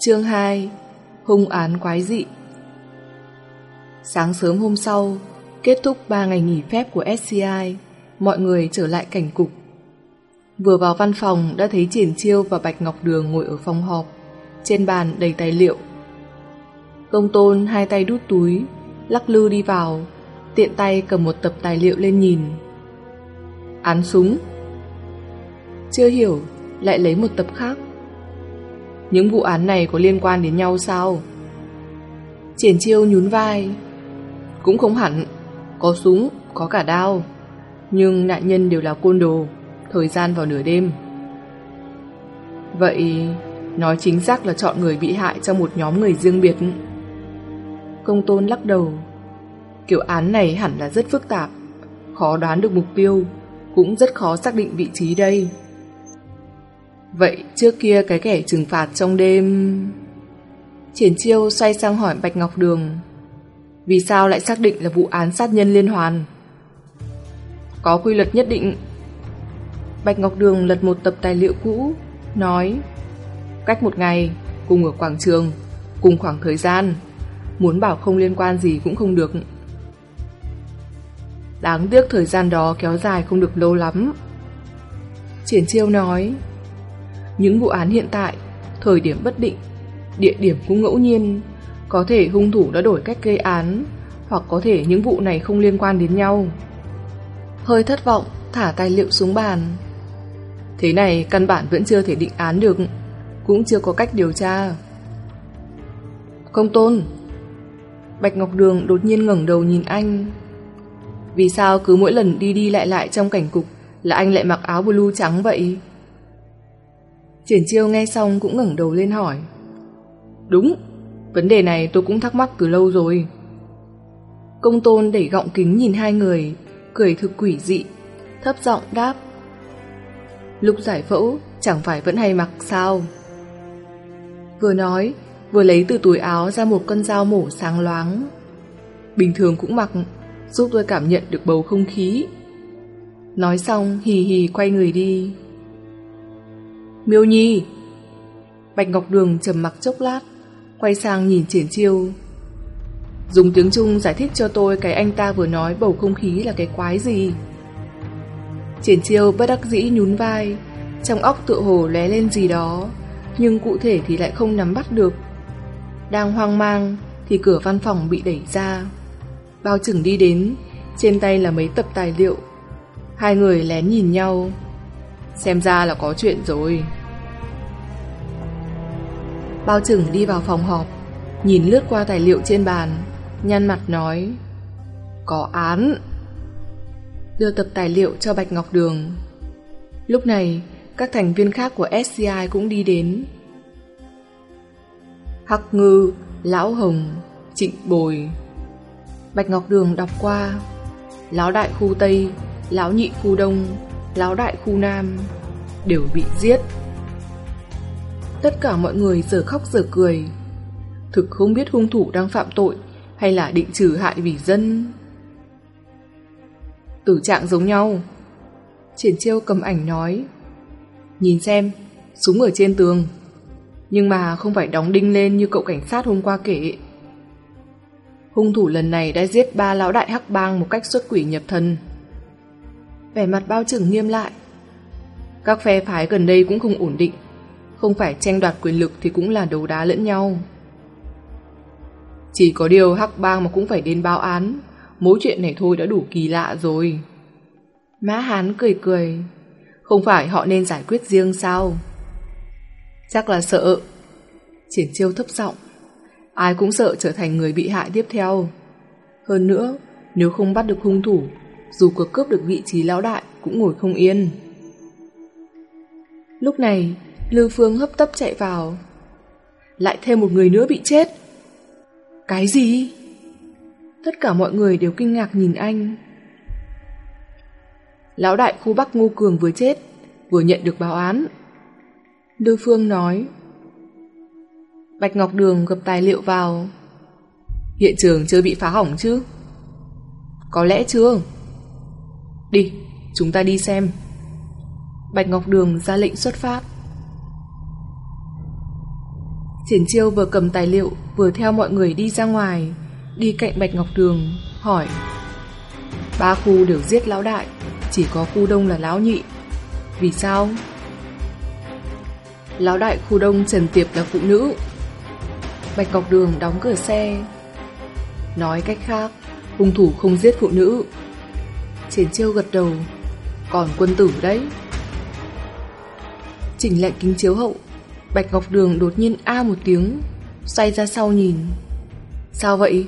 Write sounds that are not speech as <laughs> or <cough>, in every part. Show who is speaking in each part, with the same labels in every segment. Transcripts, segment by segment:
Speaker 1: Chương 2 Hung án quái dị Sáng sớm hôm sau, kết thúc 3 ngày nghỉ phép của SCI, mọi người trở lại cảnh cục. Vừa vào văn phòng đã thấy Triển Chiêu và Bạch Ngọc Đường ngồi ở phòng họp, trên bàn đầy tài liệu. Công tôn hai tay đút túi, lắc lư đi vào, tiện tay cầm một tập tài liệu lên nhìn. Án súng Chưa hiểu, lại lấy một tập khác. Những vụ án này có liên quan đến nhau sao? Triển chiêu nhún vai. Cũng không hẳn, có súng, có cả đao. Nhưng nạn nhân đều là côn đồ, thời gian vào nửa đêm. Vậy, nói chính xác là chọn người bị hại trong một nhóm người riêng biệt. Công tôn lắc đầu. Kiểu án này hẳn là rất phức tạp, khó đoán được mục tiêu, cũng rất khó xác định vị trí đây. Vậy trước kia cái kẻ trừng phạt trong đêm... Triển chiêu xoay sang hỏi Bạch Ngọc Đường. Vì sao lại xác định là vụ án sát nhân liên hoàn? Có quy luật nhất định. Bạch Ngọc Đường lật một tập tài liệu cũ, Nói, Cách một ngày, Cùng ở quảng trường, Cùng khoảng thời gian. Muốn bảo không liên quan gì cũng không được. Đáng tiếc thời gian đó kéo dài không được lâu lắm. Triển chiêu nói những vụ án hiện tại, thời điểm bất định, địa điểm cũng ngẫu nhiên, có thể hung thủ đã đổi cách gây án, hoặc có thể những vụ này không liên quan đến nhau. Hơi thất vọng, thả tài liệu xuống bàn. Thế này căn bản vẫn chưa thể định án được, cũng chưa có cách điều tra. Công tôn Bạch Ngọc Đường đột nhiên ngẩng đầu nhìn anh. Vì sao cứ mỗi lần đi đi lại lại trong cảnh cục là anh lại mặc áo blue trắng vậy? Triển chiêu nghe xong cũng ngẩng đầu lên hỏi. Đúng, vấn đề này tôi cũng thắc mắc từ lâu rồi. Công tôn đẩy gọng kính nhìn hai người, cười thực quỷ dị, thấp giọng đáp. Lúc giải phẫu chẳng phải vẫn hay mặc sao? Vừa nói, vừa lấy từ túi áo ra một con dao mổ sáng loáng. Bình thường cũng mặc, giúp tôi cảm nhận được bầu không khí. Nói xong hì hì quay người đi. Miêu Nhi. Bạch Ngọc Đường trầm mặc chốc lát, Quay sang nhìn triển chiêu. Dùng tiếng Trung giải thích cho tôi Cái anh ta vừa nói bầu không khí là cái quái gì. Triển chiêu bất đắc dĩ nhún vai, Trong óc tựa hồ lé lên gì đó, Nhưng cụ thể thì lại không nắm bắt được. Đang hoang mang Thì cửa văn phòng bị đẩy ra. Bao chừng đi đến, Trên tay là mấy tập tài liệu. Hai người lén nhìn nhau. Xem ra là có chuyện rồi. Bao trừng đi vào phòng họp, Nhìn lướt qua tài liệu trên bàn, Nhăn mặt nói, Có án. Đưa tập tài liệu cho Bạch Ngọc Đường. Lúc này, Các thành viên khác của SCI cũng đi đến. Hắc Ngư, Lão Hồng, Trịnh Bồi. Bạch Ngọc Đường đọc qua, Lão Đại Khu Tây, Lão Nhị Khu Đông, Lão Đại Khu Nam Đều bị giết. Tất cả mọi người giờ khóc giờ cười. Thực không biết hung thủ đang phạm tội Hay là định trừ hại vì dân. Tử trạng giống nhau. Triển chiêu cầm ảnh nói, Nhìn xem, Súng ở trên tường, Nhưng mà không phải đóng đinh lên như cậu cảnh sát hôm qua kể. Hung thủ lần này đã giết ba lão đại hắc bang một cách xuất quỷ nhập thần. Vẻ mặt bao trưởng nghiêm lại. Các phe phái gần đây cũng không ổn định không phải tranh đoạt quyền lực thì cũng là đấu đá lẫn nhau. Chỉ có điều hắc bang mà cũng phải đến báo án, mối chuyện này thôi đã đủ kỳ lạ rồi. Mã Hán cười cười, không phải họ nên giải quyết riêng sao? Chắc là sợ. Triển chiêu thấp giọng ai cũng sợ trở thành người bị hại tiếp theo. Hơn nữa, nếu không bắt được hung thủ, dù có cướp được vị trí lão đại cũng ngồi không yên. Lúc này, Lưu Phương hấp tấp chạy vào. Lại thêm một người nữa bị chết. Cái gì? Tất cả mọi người đều kinh ngạc nhìn anh. Lão đại khu Bắc Ngô Cường vừa chết, vừa nhận được báo án. Lưu Phương nói. Bạch Ngọc Đường gập tài liệu vào. Hiện trường chưa bị phá hỏng chứ? Có lẽ chưa. Đi, chúng ta đi xem. Bạch Ngọc Đường ra lệnh xuất phát. Triển chiêu vừa cầm tài liệu, Vừa theo mọi người đi ra ngoài, Đi cạnh Bạch Ngọc Đường Hỏi. Ba khu đều giết lão đại, Chỉ có khu đông là lão nhị. Vì sao? Lão đại khu đông Trần Tiệp là phụ nữ. Bạch Ngọc Đường đóng cửa xe. Nói cách khác, Hung thủ không giết phụ nữ. Triển chiêu gật đầu. Còn quân tử đấy. Chỉnh lại kính chiếu hậu. Bạch Ngọc Đường đột nhiên a một tiếng, Xoay ra sau nhìn. Sao vậy?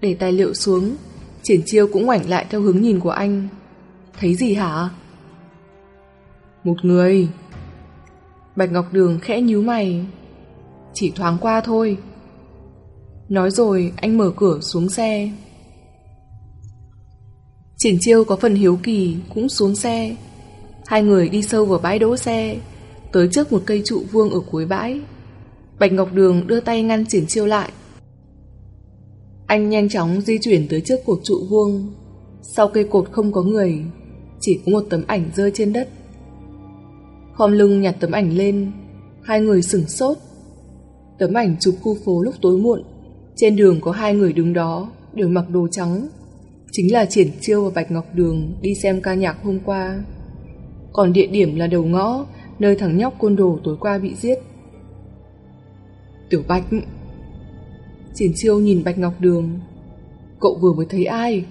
Speaker 1: Để tài liệu xuống, Triển chiêu cũng ngoảnh lại theo hướng nhìn của anh. Thấy gì hả? Một người. Bạch Ngọc Đường khẽ nhíu mày. Chỉ thoáng qua thôi. Nói rồi, anh mở cửa xuống xe. Triển chiêu có phần hiếu kỳ Cũng xuống xe. Hai người đi sâu vào bãi đỗ xe. Tới trước một cây trụ vuông ở cuối bãi. Bạch Ngọc Đường đưa tay ngăn triển chiêu lại. Anh nhanh chóng di chuyển tới trước cột trụ vuông. Sau cây cột không có người, Chỉ có một tấm ảnh rơi trên đất. Khom lưng nhặt tấm ảnh lên, Hai người sửng sốt. Tấm ảnh chụp khu phố lúc tối muộn. Trên đường có hai người đứng đó, Đều mặc đồ trắng. Chính là Triển Chiêu và Bạch Ngọc Đường Đi xem ca nhạc hôm qua. Còn địa điểm là đầu ngõ Nơi thằng nhóc côn đồ tối qua bị giết. Tiểu Bạch, Triển Chiêu nhìn Bạch Ngọc Đường. Cậu vừa mới thấy ai?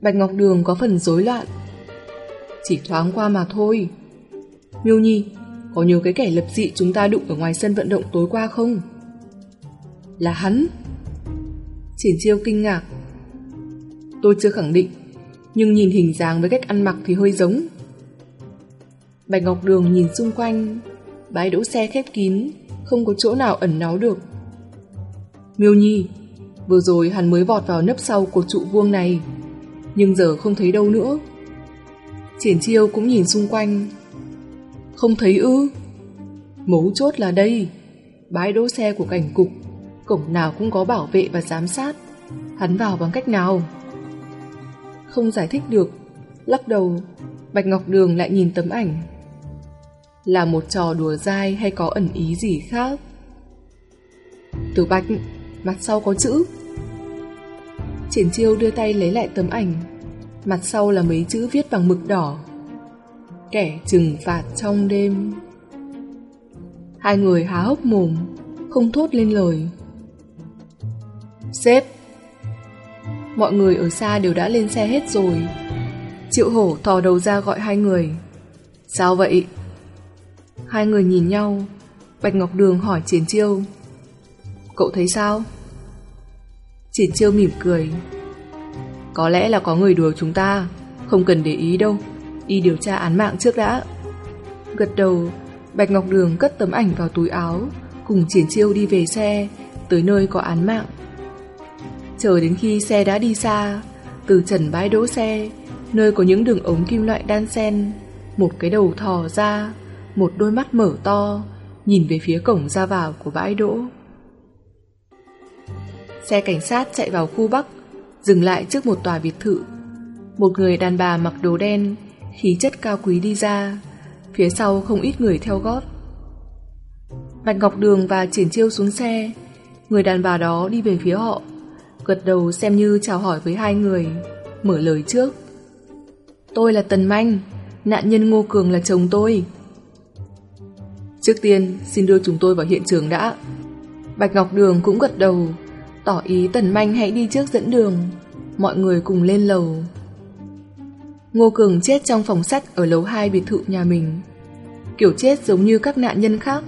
Speaker 1: Bạch Ngọc Đường có phần rối loạn. Chỉ thoáng qua mà thôi. Miêu Nhi, Có nhớ cái kẻ lập dị chúng ta đụng ở ngoài sân vận động tối qua không? Là hắn. Triển chiêu kinh ngạc. Tôi chưa khẳng định, Nhưng nhìn hình dáng với cách ăn mặc thì hơi giống. Bạch Ngọc Đường nhìn xung quanh, Bãi đỗ xe khép kín, Không có chỗ nào ẩn náu được. Miêu Nhi, Vừa rồi hắn mới vọt vào nấp sau cột trụ vuông này, Nhưng giờ không thấy đâu nữa. Triển chiêu cũng nhìn xung quanh. Không thấy ư? Mấu chốt là đây, Bãi đỗ xe của cảnh cục, Cổng nào cũng có bảo vệ và giám sát. Hắn vào bằng cách nào? Không giải thích được. Lắc đầu, Bạch Ngọc Đường lại nhìn tấm ảnh. Là một trò đùa dai hay có ẩn ý gì khác? Tiểu Bạch, Mặt sau có chữ. Triển chiêu đưa tay lấy lại tấm ảnh. Mặt sau là mấy chữ viết bằng mực đỏ. Kẻ trừng phạt trong đêm. Hai người há hốc mồm, Không thốt lên lời. Sếp, Mọi người ở xa đều đã lên xe hết rồi. Triệu hổ thò đầu ra gọi hai người. Sao vậy? Hai người nhìn nhau. Bạch Ngọc Đường hỏi Triển Chiêu. Cậu thấy sao? Triển Chiêu mỉm cười. Có lẽ là có người đùa chúng ta, Không cần để ý đâu. Đi điều tra án mạng trước đã. Gật đầu, Bạch Ngọc Đường cất tấm ảnh vào túi áo, Cùng Triển Chiêu đi về xe, Tới nơi có án mạng. Chờ đến khi xe đã đi xa, Từ trần bãi đỗ xe, Nơi có những đường ống kim loại đan xen, Một cái đầu thò ra một đôi mắt mở to, Nhìn về phía cổng ra vào của bãi đỗ. Xe cảnh sát chạy vào khu Bắc, Dừng lại trước một tòa biệt thự. Một người đàn bà mặc đồ đen, Khí chất cao quý đi ra, Phía sau không ít người theo gót. Bạch Ngọc Đường và Triển Chiêu xuống xe, Người đàn bà đó đi về phía họ, Gật đầu xem như chào hỏi với hai người, Mở lời trước. Tôi là Tần Manh, Nạn nhân Ngô Cường là chồng tôi. Trước tiên, xin đưa chúng tôi vào hiện trường đã. Bạch Ngọc Đường cũng gật đầu, Tỏ ý Tần Manh hãy đi trước dẫn đường. Mọi người cùng lên lầu. Ngô Cường chết trong phòng sắt Ở lầu 2 biệt thự nhà mình. Kiểu chết giống như các nạn nhân khác.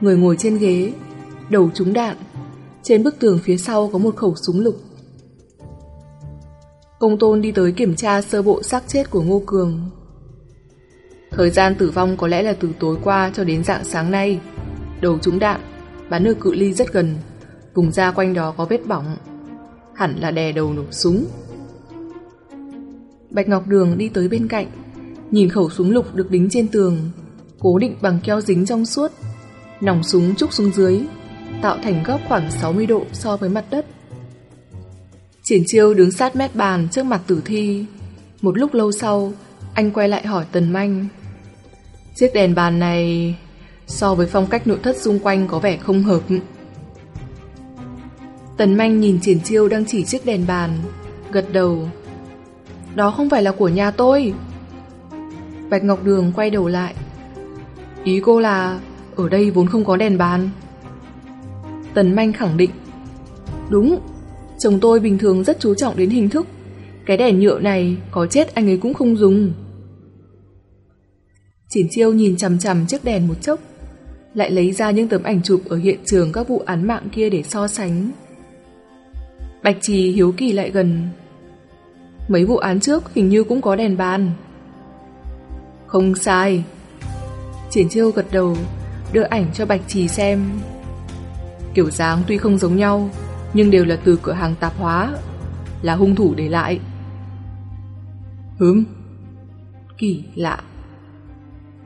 Speaker 1: Người ngồi trên ghế, Đầu trúng đạn. Trên bức tường phía sau có một khẩu súng lục. Công tôn đi tới kiểm tra sơ bộ xác chết của Ngô Cường. Thời gian tử vong có lẽ là từ tối qua cho đến dạng sáng nay. Đầu trúng đạn, bắn ở cự ly rất gần, vùng da quanh đó có vết bỏng. Hẳn là đè đầu nổ súng. Bạch Ngọc Đường đi tới bên cạnh, nhìn khẩu súng lục được đính trên tường, cố định bằng keo dính trong suốt. Nòng súng trúc xuống dưới, tạo thành góc khoảng 60 độ so với mặt đất. Triển chiêu đứng sát mép bàn trước mặt tử thi. Một lúc lâu sau, anh quay lại hỏi Tần Manh. Chiếc đèn bàn này So với phong cách nội thất xung quanh có vẻ không hợp. Tần manh nhìn triển chiêu đang chỉ chiếc đèn bàn, gật đầu. Đó không phải là của nhà tôi. Bạch Ngọc Đường quay đầu lại. Ý cô là ở đây vốn không có đèn bàn. Tần manh khẳng định. Đúng, chồng tôi bình thường rất chú trọng đến hình thức. Cái đèn nhựa này có chết anh ấy cũng không dùng. Triển chiêu nhìn chằm chằm chiếc đèn một chốc, lại lấy ra những tấm ảnh chụp ở hiện trường các vụ án mạng kia để so sánh. Bạch Trì hiếu kỳ lại gần. Mấy vụ án trước hình như cũng có đèn bàn. Không sai. Triển chiêu gật đầu, đưa ảnh cho Bạch Trì xem. Kiểu dáng tuy không giống nhau, nhưng đều là từ cửa hàng tạp hóa, là hung thủ để lại. Hứng. kỳ lạ.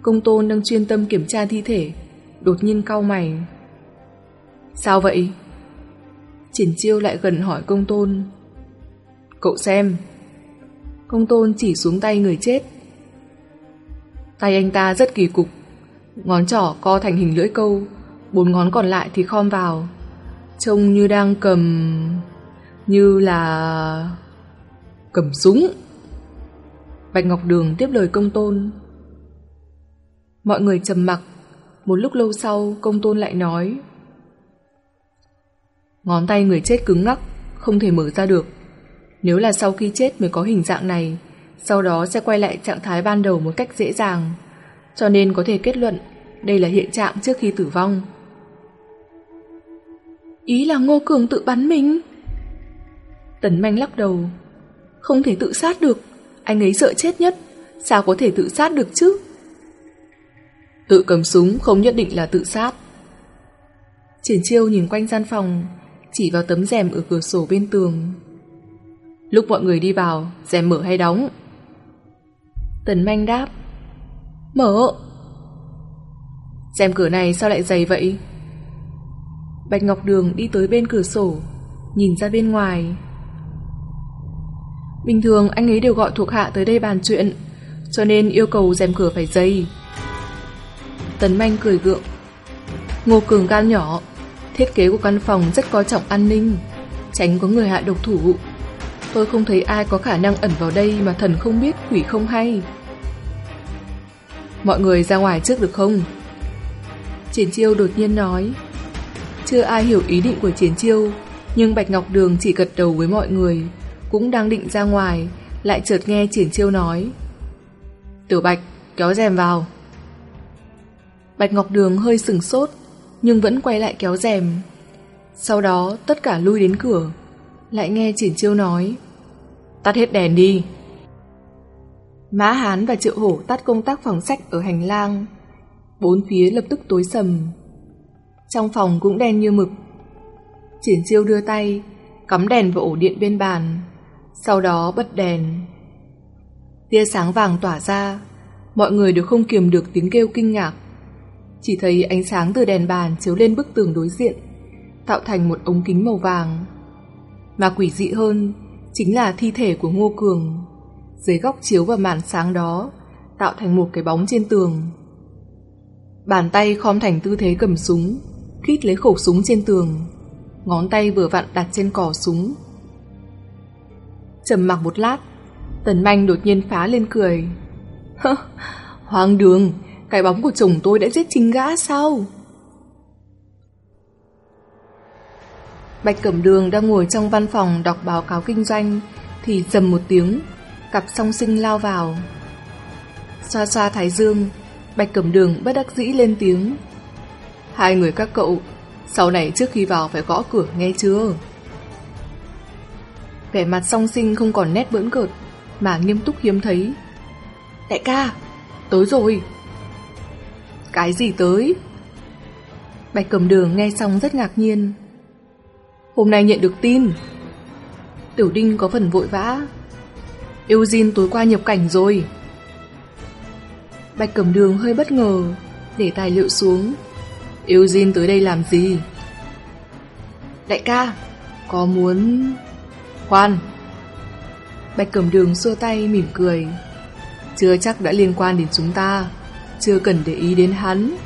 Speaker 1: Công tôn đang chuyên tâm kiểm tra thi thể, đột nhiên cau mày. Sao vậy? Triển chiêu lại gần hỏi công tôn. Cậu xem. Công tôn chỉ xuống tay người chết. Tay anh ta rất kỳ cục. Ngón trỏ co thành hình lưỡi câu, bốn ngón còn lại thì khom vào. Trông như đang cầm... như là... cầm súng. Bạch Ngọc Đường tiếp lời công tôn. Mọi người trầm mặc. Một lúc lâu sau, công tôn lại nói. Ngón tay người chết cứng ngắc, không thể mở ra được. Nếu là sau khi chết mới có hình dạng này, sau đó sẽ quay lại trạng thái ban đầu một cách dễ dàng. Cho nên có thể kết luận đây là hiện trạng trước khi tử vong. Ý là Ngô Cường tự bắn mình. Tần Manh lắc đầu. Không thể tự sát được, anh ấy sợ chết nhất, sao có thể tự sát được chứ? Tự cầm súng không nhất định là tự sát. Triển chiêu nhìn quanh gian phòng, chỉ vào tấm rèm ở cửa sổ bên tường. Lúc mọi người đi vào, rèm mở hay đóng? Tần manh đáp. Mở. Rèm cửa này sao lại dày vậy? Bạch Ngọc Đường đi tới bên cửa sổ, nhìn ra bên ngoài. Bình thường anh ấy đều gọi thuộc hạ tới đây bàn chuyện, cho nên yêu cầu rèm cửa phải dày. Tần manh cười gượng. Ngô Cường gan nhỏ, Thiết kế của căn phòng rất coi trọng an ninh, tránh có người hạ độc thủ. Tôi không thấy ai có khả năng ẩn vào đây mà thần không biết, quỷ không hay. Mọi người ra ngoài trước được không? Triển chiêu đột nhiên nói. Chưa ai hiểu ý định của Triển chiêu, nhưng Bạch Ngọc Đường chỉ gật đầu với mọi người, cũng đang định ra ngoài, lại chợt nghe Triển chiêu nói. Tiểu Bạch, kéo rèm vào. Bạch Ngọc Đường hơi sừng sốt, nhưng vẫn quay lại kéo rèm. Sau đó tất cả lui đến cửa, lại nghe Triển Chiêu nói Tắt hết đèn đi. Mã Hán và Triệu Hổ tắt công tác phòng sách ở hành lang. Bốn phía lập tức tối sầm. Trong phòng cũng đen như mực. Triển Chiêu đưa tay, cắm đèn vào ổ điện bên bàn, sau đó bật đèn. Tia sáng vàng tỏa ra, mọi người đều không kiềm được tiếng kêu kinh ngạc. Chỉ thấy ánh sáng từ đèn bàn chiếu lên bức tường đối diện, tạo thành một ống kính màu vàng. Mà quỷ dị hơn chính là thi thể của Ngô Cường. Dưới góc chiếu và màn sáng đó, tạo thành một cái bóng trên tường. Bàn tay khom thành tư thế cầm súng, khít lấy khẩu súng trên tường. Ngón tay vừa vặn đặt trên cò súng. Trầm mặc một lát, Tần Manh đột nhiên phá lên cười. <laughs> Hoang đường, cái bóng của chồng tôi đã giết chính gã sao? Bạch Cẩm Đường đang ngồi trong văn phòng đọc báo cáo kinh doanh thì dầm một tiếng, cặp song sinh lao vào. Xoa xoa thái dương, Bạch Cẩm Đường bất đắc dĩ lên tiếng. Hai người các cậu, sau này trước khi vào phải gõ cửa nghe chưa? Vẻ mặt song sinh không còn nét bỡn cợt, mà nghiêm túc hiếm thấy. Đại ca, tối rồi. Cái gì tới? Bạch cầm đường nghe xong rất ngạc nhiên. Hôm nay nhận được tin. Tiểu Đinh có phần vội vã. Eugene tối qua nhập cảnh rồi. Bạch cầm đường hơi bất ngờ, để tài liệu xuống. Eugene tới đây làm gì? Đại ca, có muốn... Khoan! Bạch cầm đường xua tay mỉm cười. Chưa chắc đã liên quan đến chúng ta chưa cần để ý đến hắn.